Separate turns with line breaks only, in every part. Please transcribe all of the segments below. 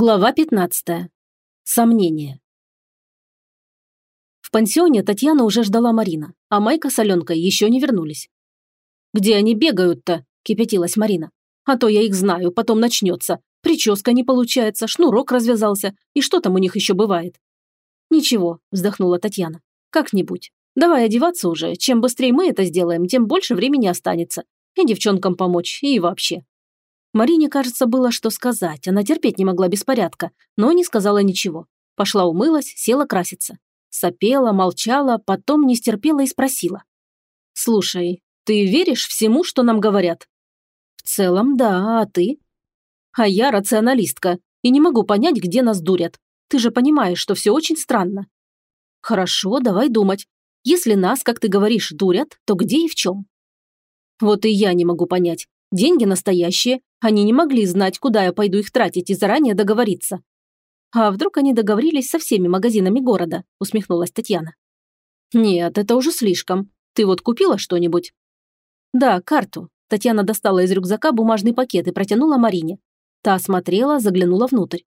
Глава 15. Сомнение. В пансионе Татьяна уже ждала Марина, а Майка с Аленкой еще не вернулись. «Где они бегают-то?» – кипятилась Марина. «А то я их знаю, потом начнется. Прическа не получается, шнурок развязался, и что там у них еще бывает?» «Ничего», – вздохнула Татьяна. «Как-нибудь. Давай одеваться уже. Чем быстрее мы это сделаем, тем больше времени останется. И девчонкам помочь, и вообще. Марине, кажется, было что сказать. Она терпеть не могла беспорядка, но не сказала ничего. Пошла умылась, села краситься. Сопела, молчала, потом не стерпела и спросила. «Слушай, ты веришь всему, что нам говорят?» «В целом, да, а ты?» «А я рационалистка и не могу понять, где нас дурят. Ты же понимаешь, что все очень странно». «Хорошо, давай думать. Если нас, как ты говоришь, дурят, то где и в чем?» «Вот и я не могу понять. Деньги настоящие, они не могли знать, куда я пойду их тратить и заранее договориться. А вдруг они договорились со всеми магазинами города, усмехнулась Татьяна. Нет, это уже слишком. Ты вот купила что-нибудь? Да, карту. Татьяна достала из рюкзака бумажный пакет и протянула Марине. Та осмотрела, заглянула внутрь.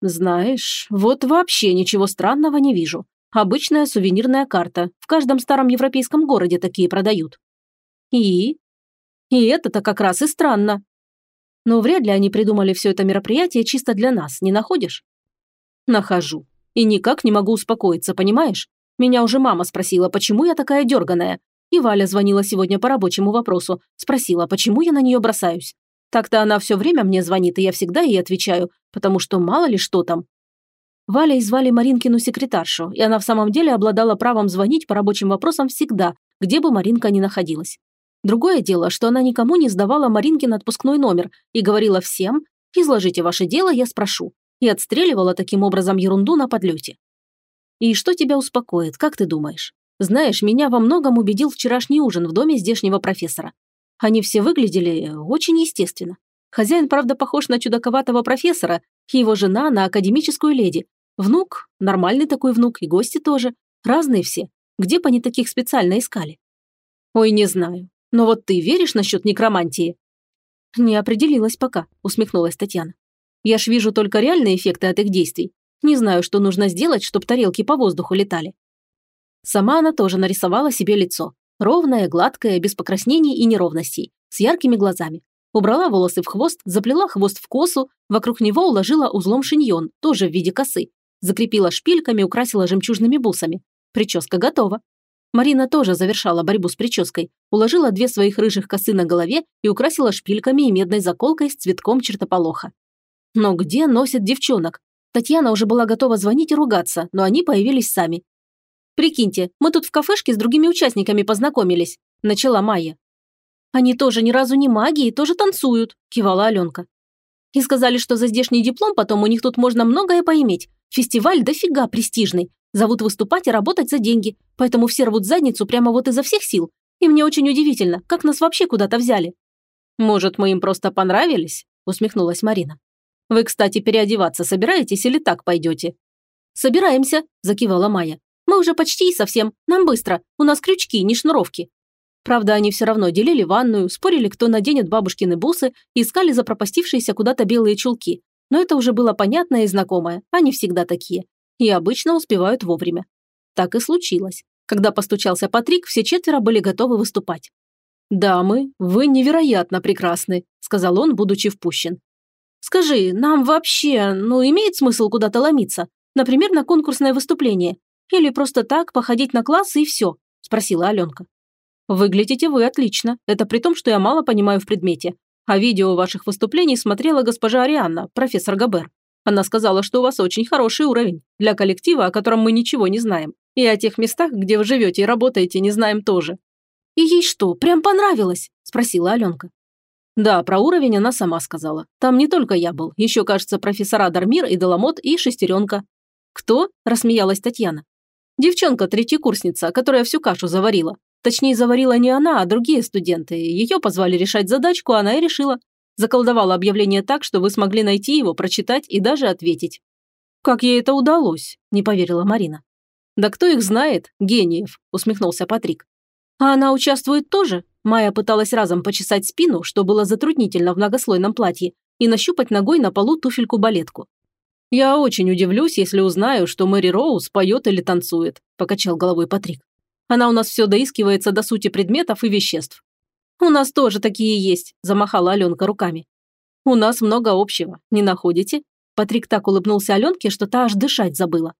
«Знаешь, вот вообще ничего странного не вижу. Обычная сувенирная карта. В каждом старом европейском городе такие продают». «И?» И это-то как раз и странно. Но вряд ли они придумали все это мероприятие чисто для нас, не находишь? Нахожу. И никак не могу успокоиться, понимаешь? Меня уже мама спросила, почему я такая дерганая. И Валя звонила сегодня по рабочему вопросу, спросила, почему я на нее бросаюсь. Так-то она все время мне звонит, и я всегда ей отвечаю, потому что мало ли что там. Валя звали Маринкину секретаршу, и она в самом деле обладала правом звонить по рабочим вопросам всегда, где бы Маринка ни находилась. Другое дело, что она никому не сдавала Маринкин отпускной номер и говорила всем «изложите ваше дело, я спрошу», и отстреливала таким образом ерунду на подлете. И что тебя успокоит, как ты думаешь? Знаешь, меня во многом убедил вчерашний ужин в доме здешнего профессора. Они все выглядели очень естественно. Хозяин, правда, похож на чудаковатого профессора, его жена на академическую леди. Внук, нормальный такой внук, и гости тоже. Разные все. Где бы они таких специально искали? Ой, не знаю. Но вот ты веришь насчет некромантии?» «Не определилась пока», – усмехнулась Татьяна. «Я ж вижу только реальные эффекты от их действий. Не знаю, что нужно сделать, чтобы тарелки по воздуху летали». Сама она тоже нарисовала себе лицо. Ровное, гладкое, без покраснений и неровностей, с яркими глазами. Убрала волосы в хвост, заплела хвост в косу, вокруг него уложила узлом шиньон, тоже в виде косы. Закрепила шпильками, украсила жемчужными бусами. Прическа готова. Марина тоже завершала борьбу с прической, уложила две своих рыжих косы на голове и украсила шпильками и медной заколкой с цветком чертополоха. Но где носят девчонок? Татьяна уже была готова звонить и ругаться, но они появились сами. «Прикиньте, мы тут в кафешке с другими участниками познакомились», – начала Майя. «Они тоже ни разу не маги и тоже танцуют», – кивала Аленка. «И сказали, что за здешний диплом потом у них тут можно многое поиметь. Фестиваль дофига престижный. Зовут выступать и работать за деньги, поэтому все рвут задницу прямо вот изо всех сил. И мне очень удивительно, как нас вообще куда-то взяли». «Может, мы им просто понравились?» – усмехнулась Марина. «Вы, кстати, переодеваться собираетесь или так пойдете?» «Собираемся», – закивала Майя. «Мы уже почти и совсем. Нам быстро. У нас крючки, не шнуровки». Правда, они все равно делили ванную, спорили, кто наденет бабушкины бусы искали запропастившиеся куда-то белые чулки. Но это уже было понятное и знакомое. Они всегда такие и обычно успевают вовремя. Так и случилось. Когда постучался Патрик, все четверо были готовы выступать. «Дамы, вы невероятно прекрасны», – сказал он, будучи впущен. «Скажи, нам вообще, ну, имеет смысл куда-то ломиться? Например, на конкурсное выступление? Или просто так походить на классы и все?» – спросила Аленка. «Выглядите вы отлично. Это при том, что я мало понимаю в предмете. А видео ваших выступлений смотрела госпожа Арианна, профессор Габер. Она сказала, что у вас очень хороший уровень для коллектива, о котором мы ничего не знаем. И о тех местах, где вы живете и работаете, не знаем тоже». «И ей что, прям понравилось?» – спросила Аленка. Да, про уровень она сама сказала. Там не только я был, еще, кажется, профессора Дармир и Деламот и Шестеренка. «Кто?» – рассмеялась Татьяна. «Девчонка, третьекурсница, которая всю кашу заварила. Точнее, заварила не она, а другие студенты. Ее позвали решать задачку, она и решила. Заколдовала объявление так, что вы смогли найти его, прочитать и даже ответить. «Как ей это удалось?» – не поверила Марина. «Да кто их знает? Гениев!» – усмехнулся Патрик. «А она участвует тоже?» Майя пыталась разом почесать спину, что было затруднительно в многослойном платье, и нащупать ногой на полу туфельку-балетку. «Я очень удивлюсь, если узнаю, что Мэри Роуз поет или танцует», – покачал головой Патрик. «Она у нас все доискивается до сути предметов и веществ». «У нас тоже такие есть», – замахала Аленка руками. «У нас много общего, не находите?» Патрик так улыбнулся Аленке, что та аж дышать забыла.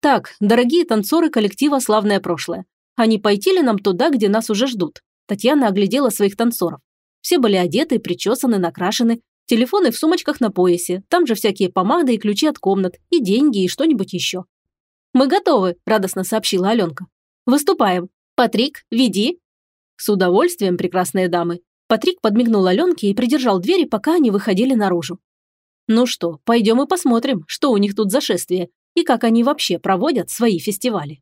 «Так, дорогие танцоры коллектива «Славное прошлое», а не пойти ли нам туда, где нас уже ждут?» Татьяна оглядела своих танцоров. Все были одеты, причесаны, накрашены, Телефоны в сумочках на поясе, там же всякие помады и ключи от комнат, и деньги, и что-нибудь еще. «Мы готовы», – радостно сообщила Аленка. «Выступаем. Патрик, веди». «С удовольствием, прекрасные дамы». Патрик подмигнул Аленке и придержал двери, пока они выходили наружу. «Ну что, пойдем и посмотрим, что у них тут за шествие, и как они вообще проводят свои фестивали».